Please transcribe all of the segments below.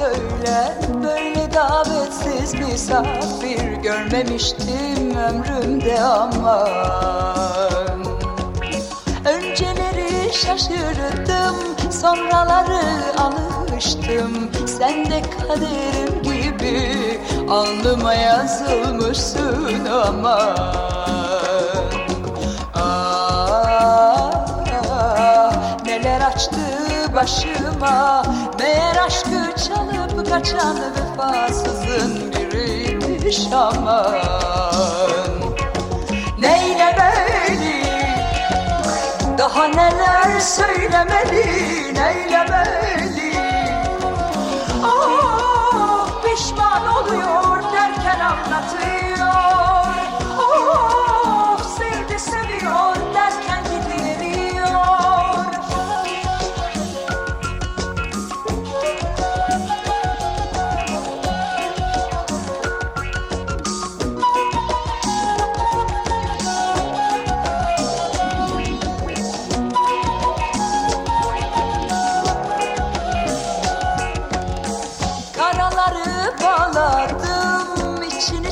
söyle. Böyle davetsiz misafir görmemiştim ömrümde aman Önceleri şaşırdım sonraları alıştım. Sen de kaderim gibi alnıma yazılmışsın aman başıma. Meğer aşkı çalıp kaçan vefasızın biriymiş aman. Neylemeli daha neler söylemeli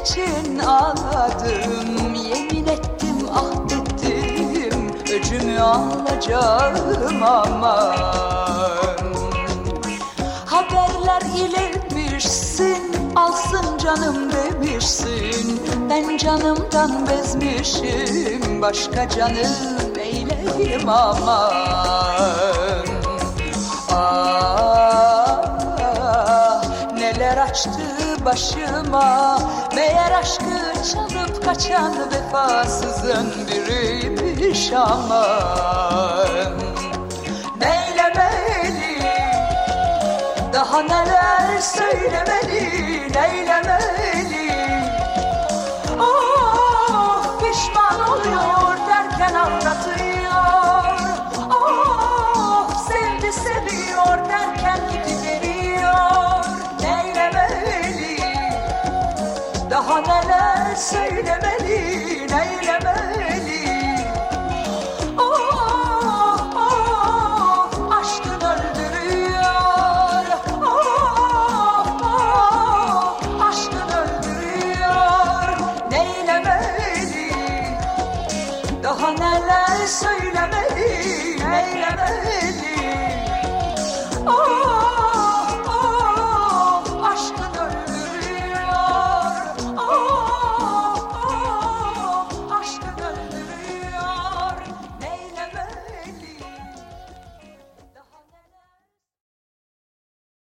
için ağladım Yemin ettim ahdettim öcümü alacağım aman. Haberler iletmişsin alsın canım demişsin Ben canımdan bezmişim başka canım eyleyim aman başıma. Meğer aşkı çalıp kaçan vefasızın biriymiş aman Neylemeli? Daha neler söylemeli? Neylemeli? Oh pişman oluyor derken anlatıyor neler